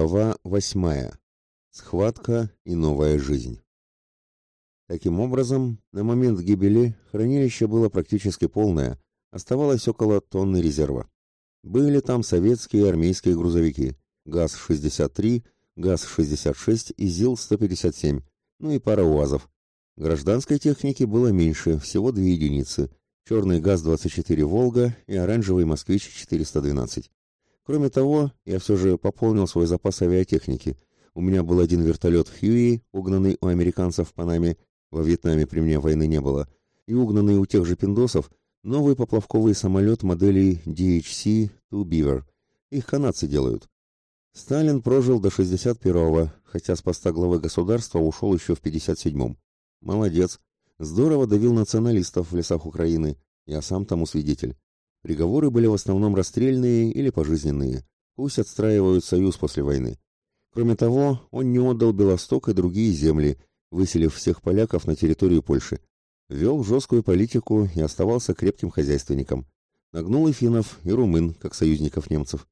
Глава восьмая. Схватка и новая жизнь. Таким образом, на момент гибели хранилище было практически полное, оставалось около тонны резерва. Были там советские и армейские грузовики, ГАЗ-63, ГАЗ-66 и ЗИЛ-157, ну и пара УАЗов. Гражданской техники было меньше, всего две единицы, черный ГАЗ-24 «Волга» и оранжевый «Москвич-412». Кроме того, я все же пополнил свой запас авиатехники. У меня был один вертолет «Хьюи», угнанный у американцев в Панаме, во Вьетнаме при мне войны не было, и угнанный у тех же пиндосов новый поплавковый самолет модели DHC-2 Beaver. Их канадцы делают. Сталин прожил до 61-го, хотя с поста главы государства ушел еще в 57-м. Молодец. Здорово давил националистов в лесах Украины. Я сам тому свидетель. Приговоры были в основном расстрельные или пожизненные. Пусть отстраивают союз после войны. Кроме того, он не отдал Белосток и другие земли, выселив всех поляков на территорию Польши. Вел жесткую политику и оставался крепким хозяйственником. Нагнул и финнов, и румын, как союзников немцев.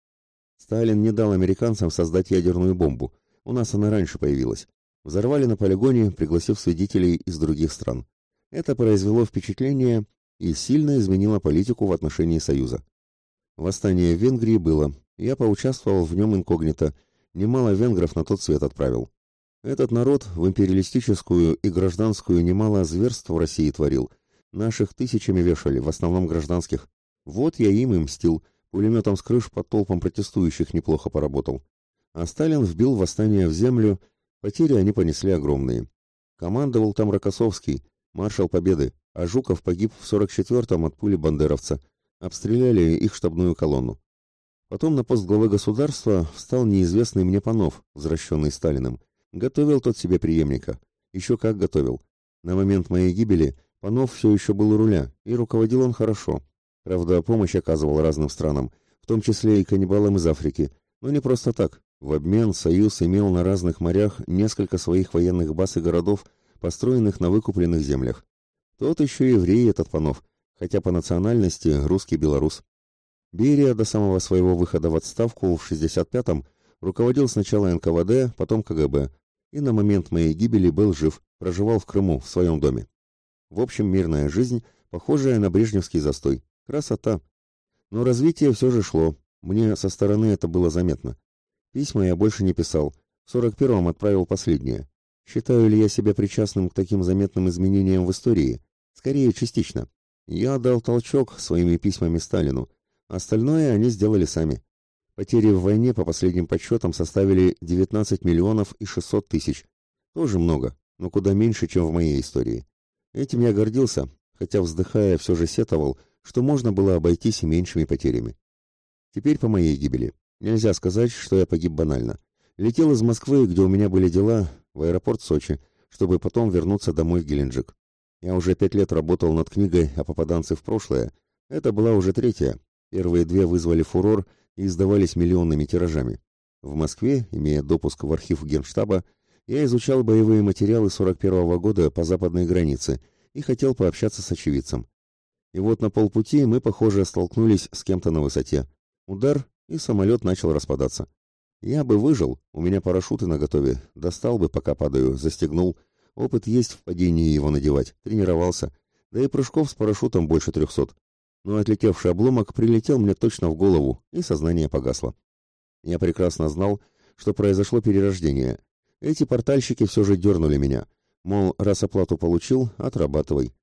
Сталин не дал американцам создать ядерную бомбу. У нас она раньше появилась. Взорвали на полигоне, пригласив свидетелей из других стран. Это произвело впечатление и сильно изменила политику в отношении Союза. Восстание в Венгрии было, я поучаствовал в нем инкогнито, немало венгров на тот свет отправил. Этот народ в империалистическую и гражданскую немало зверств в России творил. Наших тысячами вешали, в основном гражданских. Вот я им и мстил, пулеметом с крыш под толпом протестующих неплохо поработал. А Сталин вбил восстание в землю, потери они понесли огромные. Командовал там Рокоссовский, маршал Победы, а Жуков погиб в 44-м от пули бандеровца. Обстреляли их штабную колонну. Потом на пост главы государства встал неизвестный мне Панов, возвращенный Сталиным. Готовил тот себе преемника. Еще как готовил. На момент моей гибели Панов все еще был у руля, и руководил он хорошо. Правда, помощь оказывал разным странам, в том числе и каннибалам из Африки. Но не просто так. В обмен Союз имел на разных морях несколько своих военных баз и городов, построенных на выкупленных землях. Тот еще еврей этот Панов, хотя по национальности русский белорус. Берия до самого своего выхода в отставку в 65-м руководил сначала НКВД, потом КГБ, и на момент моей гибели был жив, проживал в Крыму, в своем доме. В общем, мирная жизнь, похожая на брежневский застой. Красота. Но развитие все же шло, мне со стороны это было заметно. Письма я больше не писал, в 41-м отправил последнее. Считаю ли я себя причастным к таким заметным изменениям в истории? Скорее, частично. Я дал толчок своими письмами Сталину. Остальное они сделали сами. Потери в войне по последним подсчетам составили 19 миллионов и 600 тысяч. Тоже много, но куда меньше, чем в моей истории. Этим я гордился, хотя вздыхая все же сетовал, что можно было обойтись и меньшими потерями. Теперь по моей гибели. Нельзя сказать, что я погиб банально. Летел из Москвы, где у меня были дела, в аэропорт Сочи, чтобы потом вернуться домой в Геленджик. Я уже пять лет работал над книгой о попаданце в прошлое. Это была уже третья. Первые две вызвали фурор и издавались миллионными тиражами. В Москве, имея допуск в архив Генштаба, я изучал боевые материалы 41 -го года по западной границе и хотел пообщаться с очевидцем. И вот на полпути мы, похоже, столкнулись с кем-то на высоте. Удар, и самолет начал распадаться. Я бы выжил, у меня парашюты наготове, достал бы, пока падаю, застегнул, Опыт есть в падении его надевать, тренировался. Да и прыжков с парашютом больше трехсот. Но отлетевший обломок прилетел мне точно в голову, и сознание погасло. Я прекрасно знал, что произошло перерождение. Эти портальщики все же дернули меня. Мол, раз оплату получил, отрабатывай.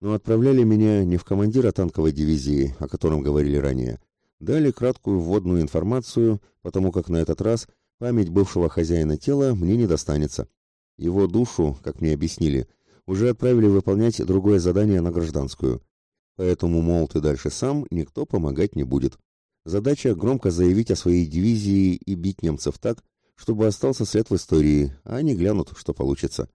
Но отправляли меня не в командира танковой дивизии, о котором говорили ранее. Дали краткую вводную информацию, потому как на этот раз память бывшего хозяина тела мне не достанется. Его душу, как мне объяснили, уже отправили выполнять другое задание на гражданскую. Поэтому, мол, ты дальше сам, никто помогать не будет. Задача громко заявить о своей дивизии и бить немцев так, чтобы остался след в истории, а они глянут, что получится.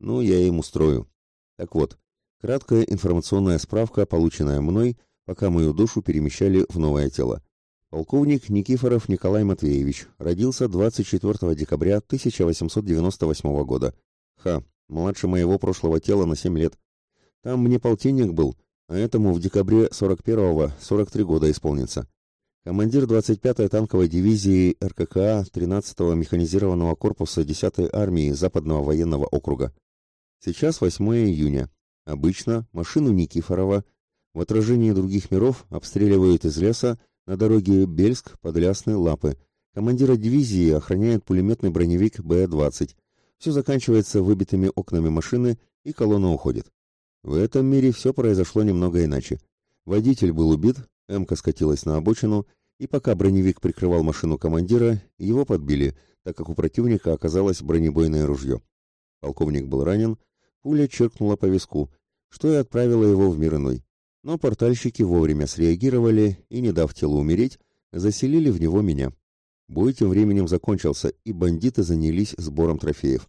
Ну, я им устрою. Так вот, краткая информационная справка, полученная мной, пока мою душу перемещали в новое тело. Полковник Никифоров Николай Матвеевич родился 24 декабря 1898 года. Ха, младше моего прошлого тела на 7 лет. Там мне полтинник был, а этому в декабре 41-го 43 года исполнится. командир 25-й танковой дивизии РККА 13-го механизированного корпуса 10-й армии Западного военного округа. Сейчас 8 июня. Обычно машину Никифорова в отражении других миров обстреливают из леса на дороге Бельск, Подлясны, Лапы. Командира дивизии охраняет пулеметный броневик Б-20. Все заканчивается выбитыми окнами машины, и колонна уходит. В этом мире все произошло немного иначе. Водитель был убит, Эмка скатилась на обочину, и пока броневик прикрывал машину командира, его подбили, так как у противника оказалось бронебойное ружье. Полковник был ранен, пуля черкнула по виску, что и отправило его в мир иной. Но портальщики вовремя среагировали и, не дав телу умереть, заселили в него меня. Бой тем временем закончился, и бандиты занялись сбором трофеев.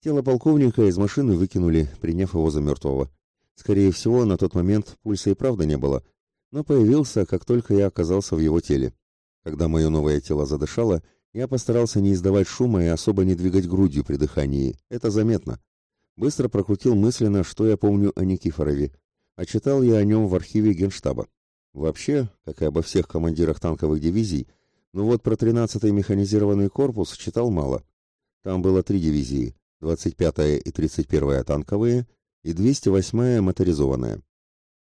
Тело полковника из машины выкинули, приняв его за мертвого. Скорее всего, на тот момент пульса и правда не было, но появился, как только я оказался в его теле. Когда мое новое тело задышало, я постарался не издавать шума и особо не двигать грудью при дыхании. Это заметно. Быстро прокрутил мысленно, что я помню о Никифорове, а читал я о нем в архиве Генштаба. Вообще, как и обо всех командирах танковых дивизий, но вот про 13-й механизированный корпус читал мало. Там было три дивизии, 25-я и 31-я танковые и 208-я моторизованная.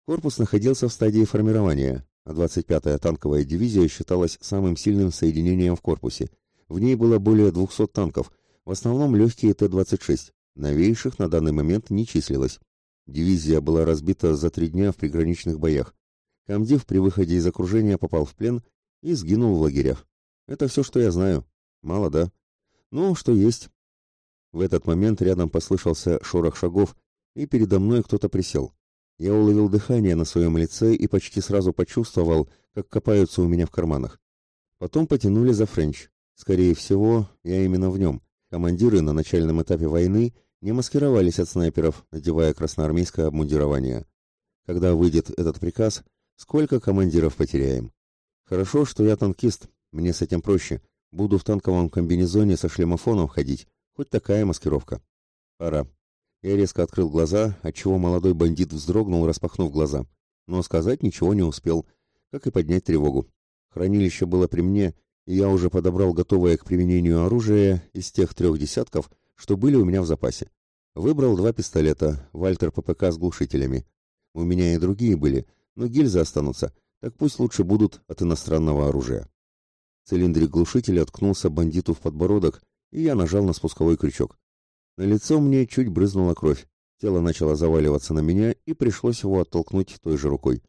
Корпус находился в стадии формирования, а 25-я танковая дивизия считалась самым сильным соединением в корпусе. В ней было более 200 танков, в основном легкие Т-26, новейших на данный момент не числилось. Дивизия была разбита за три дня в приграничных боях. Камдив при выходе из окружения попал в плен и сгинул в лагерях. Это все, что я знаю. Мало, да? Ну, что есть. В этот момент рядом послышался шорох шагов, и передо мной кто-то присел. Я уловил дыхание на своем лице и почти сразу почувствовал, как копаются у меня в карманах. Потом потянули за Френч. Скорее всего, я именно в нем. Командиры на начальном этапе войны не маскировались от снайперов, надевая красноармейское обмундирование. Когда выйдет этот приказ, сколько командиров потеряем? Хорошо, что я танкист, мне с этим проще. Буду в танковом комбинезоне со шлемофоном ходить, хоть такая маскировка. Пора. Я резко открыл глаза, отчего молодой бандит вздрогнул, распахнув глаза. Но сказать ничего не успел, как и поднять тревогу. Хранилище было при мне, и я уже подобрал готовое к применению оружие из тех трех десятков, что были у меня в запасе. Выбрал два пистолета, Вальтер ППК с глушителями. У меня и другие были, но гильзы останутся, так пусть лучше будут от иностранного оружия. Цилиндрик глушителя откнулся бандиту в подбородок, и я нажал на спусковой крючок. На лицо мне чуть брызнула кровь. Тело начало заваливаться на меня, и пришлось его оттолкнуть той же рукой.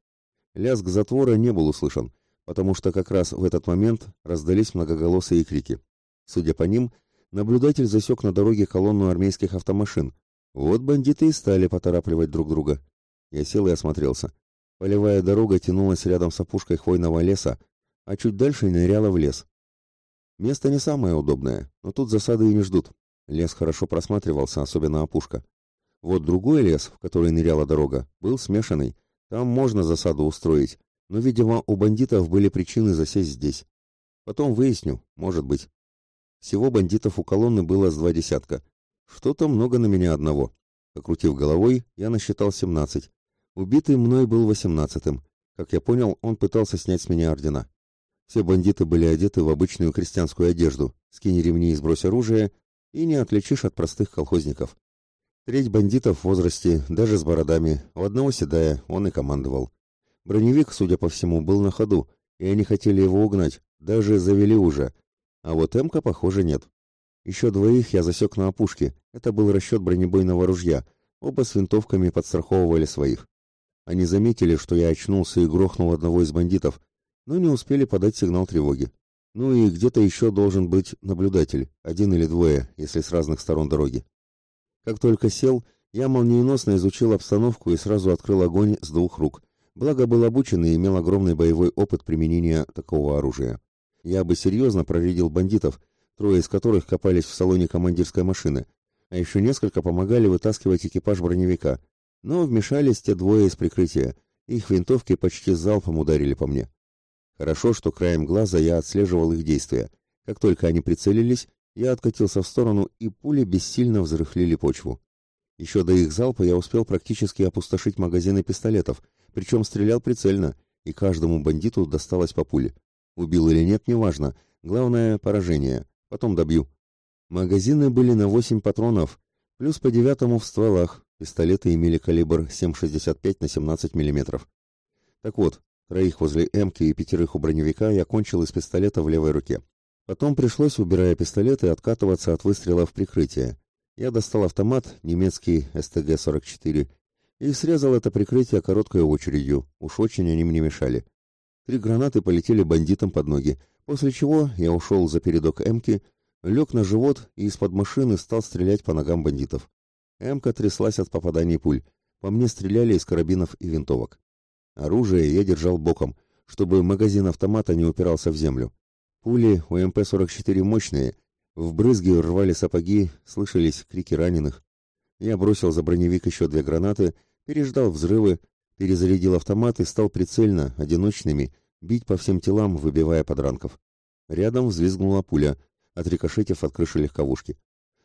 Лязг затвора не был услышан, потому что как раз в этот момент раздались многоголосые крики. Судя по ним, наблюдатель засек на дороге колонну армейских автомашин. Вот бандиты и стали поторапливать друг друга. Я сел и осмотрелся. Полевая дорога тянулась рядом с опушкой хвойного леса, а чуть дальше ныряла в лес. Место не самое удобное, но тут засады и не ждут. Лес хорошо просматривался, особенно опушка. Вот другой лес, в который ныряла дорога, был смешанный. Там можно засаду устроить, но, видимо, у бандитов были причины засесть здесь. Потом выясню, может быть. Всего бандитов у колонны было с два десятка. Что-то много на меня одного. Покрутив головой, я насчитал семнадцать. Убитый мной был восемнадцатым. Как я понял, он пытался снять с меня ордена. Все бандиты были одеты в обычную крестьянскую одежду. Скинь ремни и сбрось оружие, и не отличишь от простых колхозников. Треть бандитов в возрасте, даже с бородами, у одного седая, он и командовал. Броневик, судя по всему, был на ходу, и они хотели его угнать, даже завели уже. А вот Эмка, похоже, нет. Еще двоих я засек на опушке, это был расчет бронебойного ружья, оба с винтовками подстраховывали своих. Они заметили, что я очнулся и грохнул одного из бандитов, но не успели подать сигнал тревоги. Ну и где-то еще должен быть наблюдатель, один или двое, если с разных сторон дороги. Как только сел, я молниеносно изучил обстановку и сразу открыл огонь с двух рук. Благо был обучен и имел огромный боевой опыт применения такого оружия. Я бы серьезно проредил бандитов, трое из которых копались в салоне командирской машины, а еще несколько помогали вытаскивать экипаж броневика. Но вмешались те двое из прикрытия. Их винтовки почти залпом ударили по мне. Хорошо, что краем глаза я отслеживал их действия. Как только они прицелились, я откатился в сторону, и пули бессильно взрыхлили почву. Еще до их залпа я успел практически опустошить магазины пистолетов, причем стрелял прицельно, и каждому бандиту досталось по пуле. Убил или нет, неважно. Главное — поражение. Потом добью. Магазины были на 8 патронов, плюс по девятому в стволах. Пистолеты имели калибр 7,65 на 17 мм. Так вот, троих возле «Эмки» и пятерых у броневика я кончил из пистолета в левой руке. Потом пришлось, убирая пистолеты, откатываться от выстрела в прикрытие. Я достал автомат, немецкий СТГ-44, и срезал это прикрытие короткой очередью, уж очень они мне мешали. Три гранаты полетели бандитам под ноги, после чего я ушел за передок Эмки, лег на живот и из-под машины стал стрелять по ногам бандитов. Эмка тряслась от попаданий пуль, по мне стреляли из карабинов и винтовок. Оружие я держал боком, чтобы магазин автомата не упирался в землю. Пули у МП-44 мощные, в брызги рвали сапоги, слышались крики раненых. Я бросил за броневик еще две гранаты, переждал взрывы, перезарядил автомат и стал прицельно, одиночными, бить по всем телам, выбивая подранков. Рядом взвизгнула пуля, отрикошетив от крыши легковушки.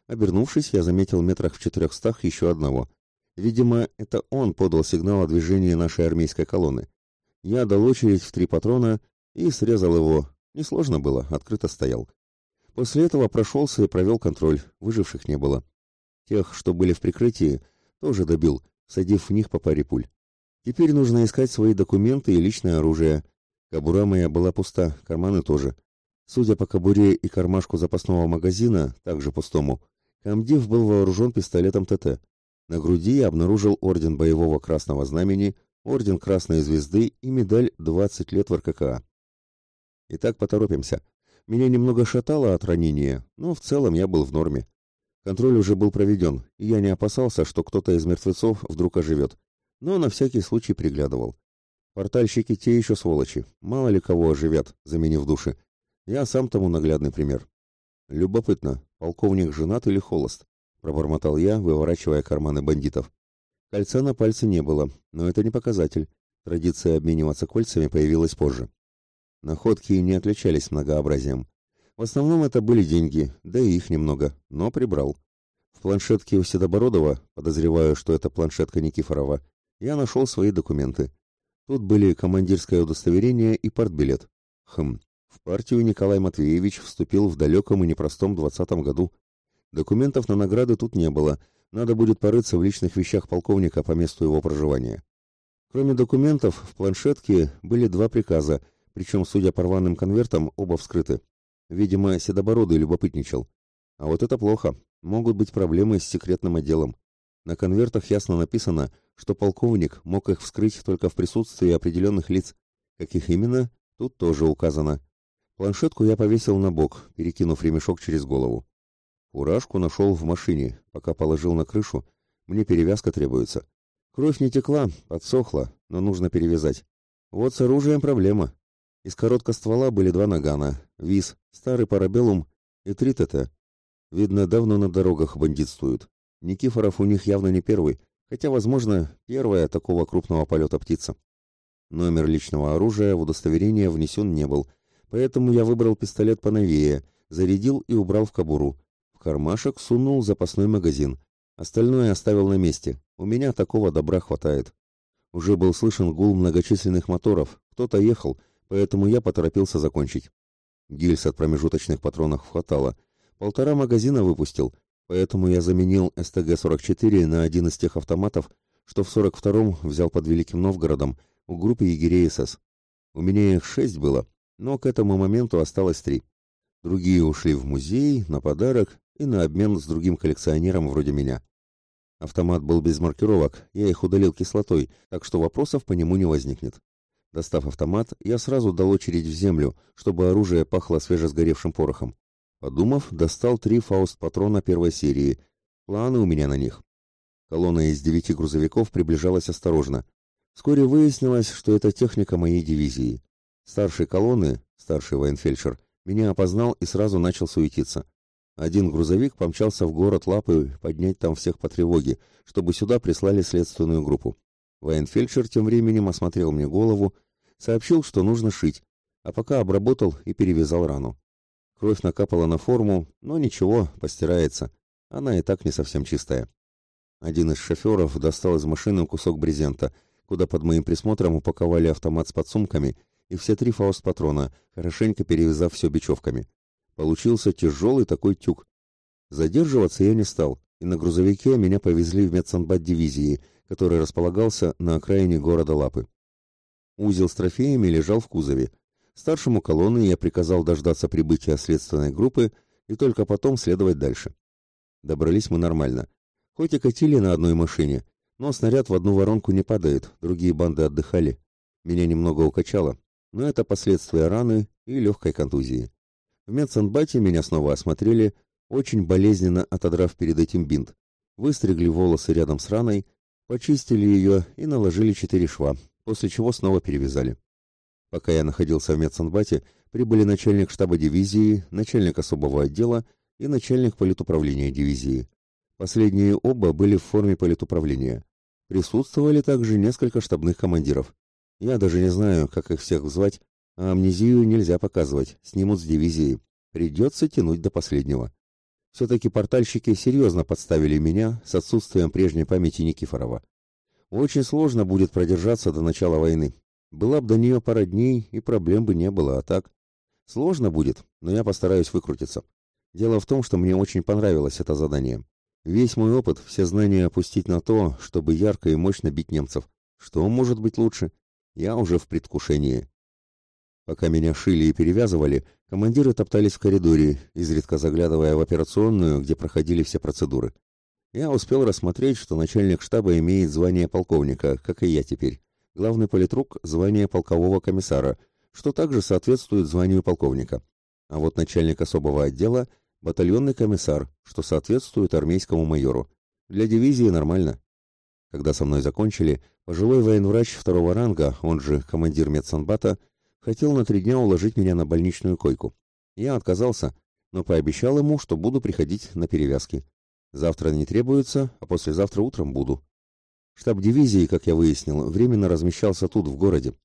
Обернувшись, я заметил метрах в четырехстах еще одного. Видимо, это он подал сигнал о движении нашей армейской колонны. Я дал очередь в три патрона и срезал его. Несложно было, открыто стоял. После этого прошелся и провел контроль, выживших не было. Тех, что были в прикрытии, тоже добил, садив в них по паре пуль. Теперь нужно искать свои документы и личное оружие. Кобура моя была пуста, карманы тоже. Судя по кобуре и кармашку запасного магазина, также пустому, комдив был вооружен пистолетом ТТ. На груди я обнаружил орден боевого красного знамени, орден Красной Звезды и медаль «20 лет в РККА». Итак, поторопимся. Меня немного шатало от ранения, но в целом я был в норме. Контроль уже был проведен, и я не опасался, что кто-то из мертвецов вдруг оживет, но на всякий случай приглядывал. Портальщики те еще сволочи, мало ли кого оживят, заменив души. Я сам тому наглядный пример. Любопытно, полковник женат или холост? Пробормотал я, выворачивая карманы бандитов. Кольца на пальце не было, но это не показатель. Традиция обмениваться кольцами появилась позже. Находки не отличались многообразием. В основном это были деньги, да и их немного, но прибрал. В планшетке у Седобородова, подозреваю, что это планшетка Никифорова, я нашел свои документы. Тут были командирское удостоверение и партбилет. Хм, в партию Николай Матвеевич вступил в далеком и непростом двадцатом году. Документов на награды тут не было, надо будет порыться в личных вещах полковника по месту его проживания. Кроме документов, в планшетке были два приказа – причем, судя по рваным конвертам, оба вскрыты. Видимо, Седобородый любопытничал. А вот это плохо. Могут быть проблемы с секретным отделом. На конвертах ясно написано, что полковник мог их вскрыть только в присутствии определенных лиц. Каких именно, тут тоже указано. Планшетку я повесил на бок, перекинув ремешок через голову. Фуражку нашел в машине, пока положил на крышу. Мне перевязка требуется. Кровь не текла, подсохла, но нужно перевязать. Вот с оружием проблема. Из короткоствола были два нагана, ВИЗ, старый парабеллум и три ТТ. Видно, давно на дорогах бандитствуют. Никифоров у них явно не первый, хотя, возможно, первая такого крупного полета птица. Номер личного оружия в удостоверение внесен не был, поэтому я выбрал пистолет поновее, зарядил и убрал в кобуру. В кармашек сунул запасной магазин. Остальное оставил на месте. У меня такого добра хватает. Уже был слышен гул многочисленных моторов. Кто-то ехал, поэтому я поторопился закончить. Гильз от промежуточных патронов хватало. Полтора магазина выпустил, поэтому я заменил СТГ-44 на один из тех автоматов, что в 42-м взял под Великим Новгородом у группы егерей СС. У меня их шесть было, но к этому моменту осталось три. Другие ушли в музей, на подарок и на обмен с другим коллекционером вроде меня. Автомат был без маркировок, я их удалил кислотой, так что вопросов по нему не возникнет. Достав автомат, я сразу дал очередь в землю, чтобы оружие пахло свежесгоревшим порохом. Подумав, достал три фауст-патрона первой серии. Планы у меня на них. Колонна из девяти грузовиков приближалась осторожно. Вскоре выяснилось, что это техника моей дивизии. Старший колонны, старший военфельдшер, меня опознал и сразу начал суетиться. Один грузовик помчался в город Лапы поднять там всех по тревоге, чтобы сюда прислали следственную группу. Военфельдшер тем временем осмотрел мне голову, сообщил, что нужно шить, а пока обработал и перевязал рану. Кровь накапала на форму, но ничего, постирается. Она и так не совсем чистая. Один из шоферов достал из машины кусок брезента, куда под моим присмотром упаковали автомат с подсумками и все три фауст-патрона, хорошенько перевязав все бечевками. Получился тяжелый такой тюк. Задерживаться я не стал, и на грузовике меня повезли в медсанбат дивизии, который располагался на окраине города Лапы. Узел с трофеями лежал в кузове. Старшему колонны я приказал дождаться прибытия следственной группы и только потом следовать дальше. Добрались мы нормально. Хоть и катили на одной машине, но снаряд в одну воронку не падает, другие банды отдыхали. Меня немного укачало, но это последствия раны и легкой контузии. В медсанбате меня снова осмотрели, очень болезненно отодрав перед этим бинт. Выстригли волосы рядом с раной, почистили ее и наложили четыре шва, после чего снова перевязали. Пока я находился в медсанбате, прибыли начальник штаба дивизии, начальник особого отдела и начальник политуправления дивизии. Последние оба были в форме политуправления. Присутствовали также несколько штабных командиров. Я даже не знаю, как их всех звать, а амнезию нельзя показывать, снимут с дивизии. Придется тянуть до последнего. Все-таки портальщики серьезно подставили меня с отсутствием прежней памяти Никифорова. Очень сложно будет продержаться до начала войны. Была бы до нее пара дней, и проблем бы не было, а так... Сложно будет, но я постараюсь выкрутиться. Дело в том, что мне очень понравилось это задание. Весь мой опыт, все знания опустить на то, чтобы ярко и мощно бить немцев. Что может быть лучше? Я уже в предвкушении. Пока меня шили и перевязывали, командиры топтались в коридоре, изредка заглядывая в операционную, где проходили все процедуры. Я успел рассмотреть, что начальник штаба имеет звание полковника, как и я теперь. Главный политрук – звание полкового комиссара, что также соответствует званию полковника. А вот начальник особого отдела – батальонный комиссар, что соответствует армейскому майору. Для дивизии нормально. Когда со мной закончили, пожилой военврач второго ранга, он же командир медсанбата, хотел на три дня уложить меня на больничную койку. Я отказался, но пообещал ему, что буду приходить на перевязки. Завтра не требуется, а послезавтра утром буду. Штаб дивизии, как я выяснил, временно размещался тут, в городе.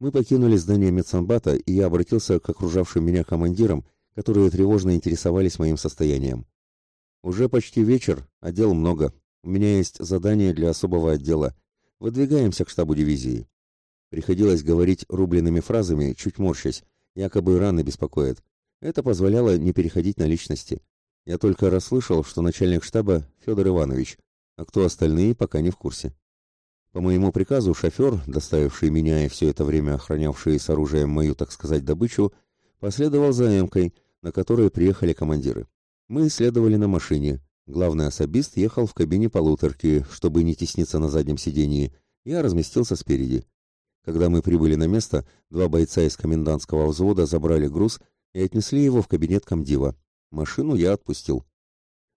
Мы покинули здание медсанбата, и я обратился к окружавшим меня командирам, которые тревожно интересовались моим состоянием. Уже почти вечер, а дел много. У меня есть задание для особого отдела. Выдвигаемся к штабу дивизии. Приходилось говорить рубленными фразами, чуть морщась, якобы раны беспокоят. Это позволяло не переходить на личности. Я только расслышал, что начальник штаба Федор Иванович, а кто остальные, пока не в курсе. По моему приказу шофер, доставивший меня и все это время охранявший с оружием мою, так сказать, добычу, последовал за эмкой, на которой приехали командиры. Мы следовали на машине. Главный особист ехал в кабине полуторки, чтобы не тесниться на заднем сидении. Я разместился спереди. Когда мы прибыли на место, два бойца из комендантского взвода забрали груз и отнесли его в кабинет комдива. Машину я отпустил.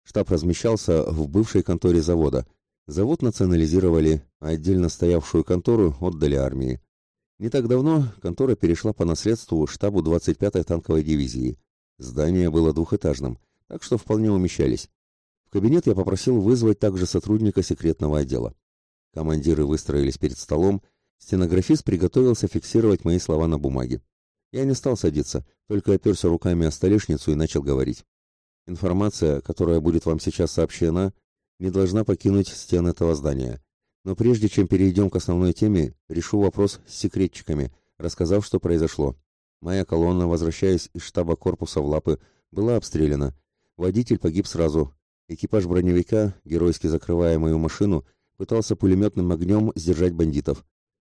Штаб размещался в бывшей конторе завода. Завод национализировали, а отдельно стоявшую контору отдали армии. Не так давно контора перешла по наследству штабу 25-й танковой дивизии. Здание было двухэтажным, так что вполне умещались. В кабинет я попросил вызвать также сотрудника секретного отдела. Командиры выстроились перед столом, Стенографист приготовился фиксировать мои слова на бумаге. Я не стал садиться, только оперся руками о столешницу и начал говорить. Информация, которая будет вам сейчас сообщена, не должна покинуть стен этого здания. Но прежде чем перейдем к основной теме, решу вопрос с секретчиками, рассказав, что произошло. Моя колонна, возвращаясь из штаба корпуса в Лапы, была обстреляна. Водитель погиб сразу. Экипаж броневика, геройски закрывая мою машину, пытался пулеметным огнем сдержать бандитов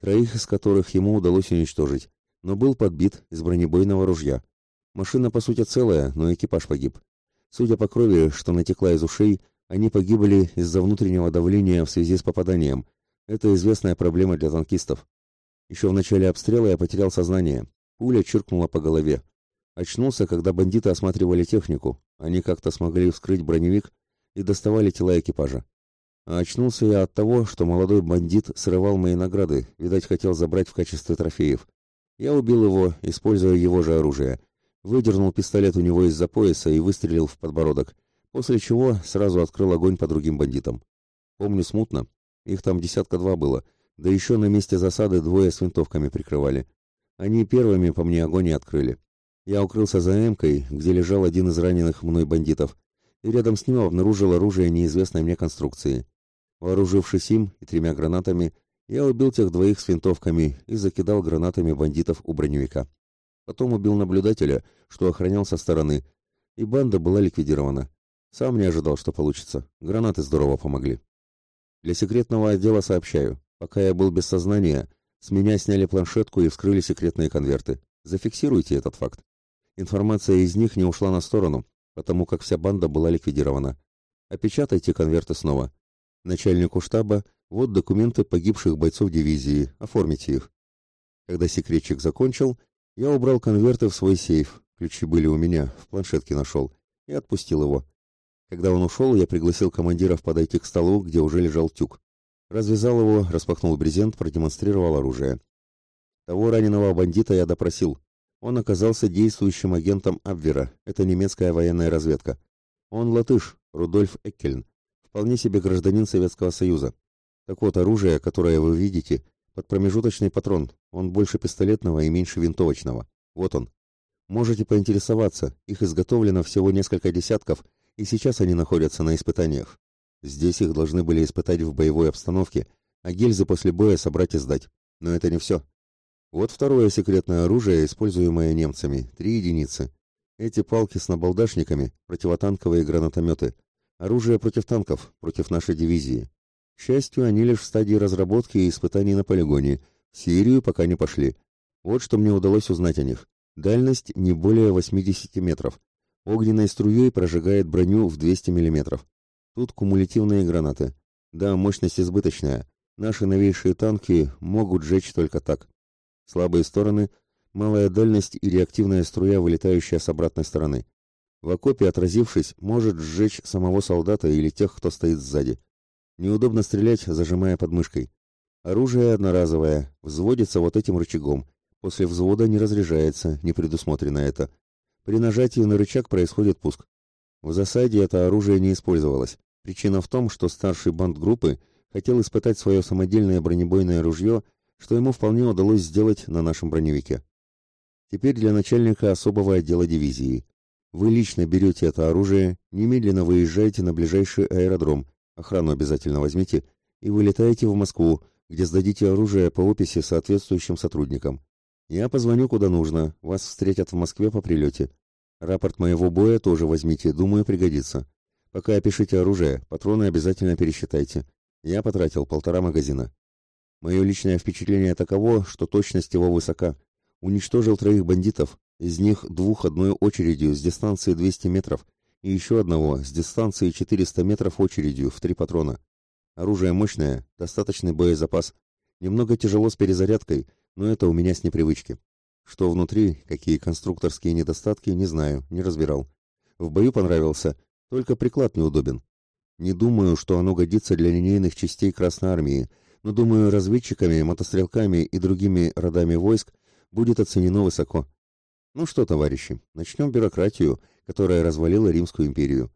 троих из которых ему удалось уничтожить, но был подбит из бронебойного ружья. Машина, по сути, целая, но экипаж погиб. Судя по крови, что натекла из ушей, они погибли из-за внутреннего давления в связи с попаданием. Это известная проблема для танкистов. Еще в начале обстрела я потерял сознание. Пуля чиркнула по голове. Очнулся, когда бандиты осматривали технику. Они как-то смогли вскрыть броневик и доставали тела экипажа. А очнулся я от того, что молодой бандит срывал мои награды, видать, хотел забрать в качестве трофеев. Я убил его, используя его же оружие. Выдернул пистолет у него из-за пояса и выстрелил в подбородок, после чего сразу открыл огонь по другим бандитам. Помню смутно, их там десятка два было, да еще на месте засады двое с винтовками прикрывали. Они первыми по мне огонь и открыли. Я укрылся за эмкой, где лежал один из раненых мной бандитов, и рядом с ним обнаружил оружие неизвестной мне конструкции. Вооружившись им и тремя гранатами, Я убил тех двоих с винтовками и закидал гранатами бандитов у броневика. Потом убил наблюдателя, что охранял со стороны, и банда была ликвидирована. Сам не ожидал, что получится. Гранаты здорово помогли. Для секретного отдела сообщаю. Пока я был без сознания, с меня сняли планшетку и вскрыли секретные конверты. Зафиксируйте этот факт. Информация из них не ушла на сторону, потому как вся банда была ликвидирована. Опечатайте конверты снова. Начальнику штаба, вот документы погибших бойцов дивизии, оформите их. Когда секретчик закончил, я убрал конверты в свой сейф, ключи были у меня, в планшетке нашел, и отпустил его. Когда он ушел, я пригласил командиров подойти к столу, где уже лежал тюк. Развязал его, распахнул брезент, продемонстрировал оружие. Того раненого бандита я допросил. Он оказался действующим агентом Абвера, это немецкая военная разведка. Он латыш, Рудольф Эккельн, вполне себе гражданин Советского Союза. Так вот, оружие, которое вы видите, под промежуточный патрон, он больше пистолетного и меньше винтовочного. Вот он. Можете поинтересоваться, их изготовлено всего несколько десятков, и сейчас они находятся на испытаниях. Здесь их должны были испытать в боевой обстановке, а гильзы после боя собрать и сдать. Но это не все. Вот второе секретное оружие, используемое немцами, три единицы. Эти палки с набалдашниками, противотанковые гранатометы. Оружие против танков, против нашей дивизии. К счастью, они лишь в стадии разработки и испытаний на полигоне. В Сирию пока не пошли. Вот что мне удалось узнать о них. Дальность не более 80 метров. Огненной струей прожигает броню в 200 миллиметров. Тут кумулятивные гранаты. Да, мощность избыточная. Наши новейшие танки могут сжечь только так. Слабые стороны – малая дальность и реактивная струя, вылетающая с обратной стороны. В окопе, отразившись, может сжечь самого солдата или тех, кто стоит сзади. Неудобно стрелять, зажимая подмышкой. Оружие одноразовое, взводится вот этим рычагом. После взвода не разряжается, не предусмотрено это. При нажатии на рычаг происходит пуск. В засаде это оружие не использовалось. Причина в том, что старший банд группы хотел испытать свое самодельное бронебойное ружье, что ему вполне удалось сделать на нашем броневике. Теперь для начальника особого отдела дивизии. Вы лично берете это оружие, немедленно выезжаете на ближайший аэродром, охрану обязательно возьмите, и вылетаете в Москву, где сдадите оружие по описи соответствующим сотрудникам. Я позвоню куда нужно, вас встретят в Москве по прилете. Рапорт моего боя тоже возьмите, думаю, пригодится. Пока опишите оружие, патроны обязательно пересчитайте. Я потратил полтора магазина. Мое личное впечатление таково, что точность его высока. Уничтожил троих бандитов, из них двух одной очередью с дистанции 200 метров и еще одного с дистанции 400 метров очередью в три патрона. Оружие мощное, достаточный боезапас. Немного тяжело с перезарядкой, но это у меня с непривычки. Что внутри, какие конструкторские недостатки, не знаю, не разбирал. В бою понравился, только приклад неудобен. Не думаю, что оно годится для линейных частей Красной Армии, но думаю, разведчиками, мотострелками и другими родами войск будет оценено высоко. Ну что, товарищи, начнем бюрократию, которая развалила Римскую империю.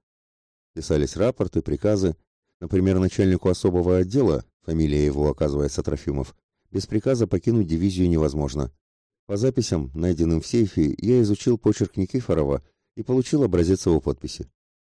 Писались рапорты, приказы. Например, начальнику особого отдела, фамилия его оказывается Трофимов, без приказа покинуть дивизию невозможно. По записям, найденным в сейфе, я изучил почерк Никифорова и получил образец его подписи.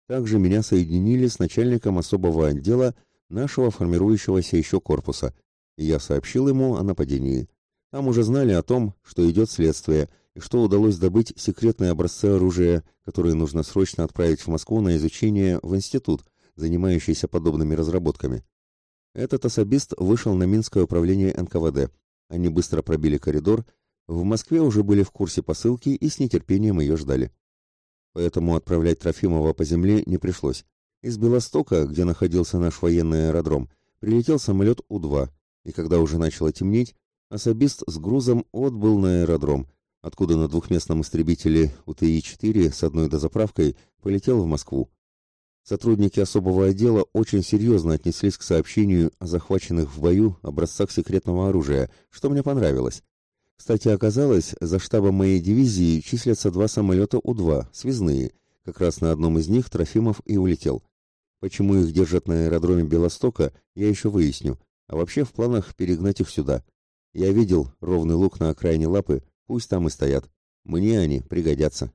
Также меня соединили с начальником особого отдела нашего формирующегося еще корпуса, и я сообщил ему о нападении. Там уже знали о том, что идет следствие, и что удалось добыть секретные образцы оружия, которые нужно срочно отправить в Москву на изучение в институт, занимающийся подобными разработками. Этот особист вышел на Минское управление НКВД. Они быстро пробили коридор, в Москве уже были в курсе посылки и с нетерпением ее ждали поэтому отправлять Трофимова по земле не пришлось. Из Белостока, где находился наш военный аэродром, прилетел самолет У-2, и когда уже начало темнеть, особист с грузом отбыл на аэродром, откуда на двухместном истребителе УТИ-4 с одной дозаправкой полетел в Москву. Сотрудники особого отдела очень серьезно отнеслись к сообщению о захваченных в бою образцах секретного оружия, что мне понравилось. Кстати, оказалось, за штабом моей дивизии числятся два самолета У-2, связные. Как раз на одном из них Трофимов и улетел. Почему их держат на аэродроме Белостока, я еще выясню. А вообще в планах перегнать их сюда. Я видел ровный лук на окраине лапы, пусть там и стоят. Мне они пригодятся.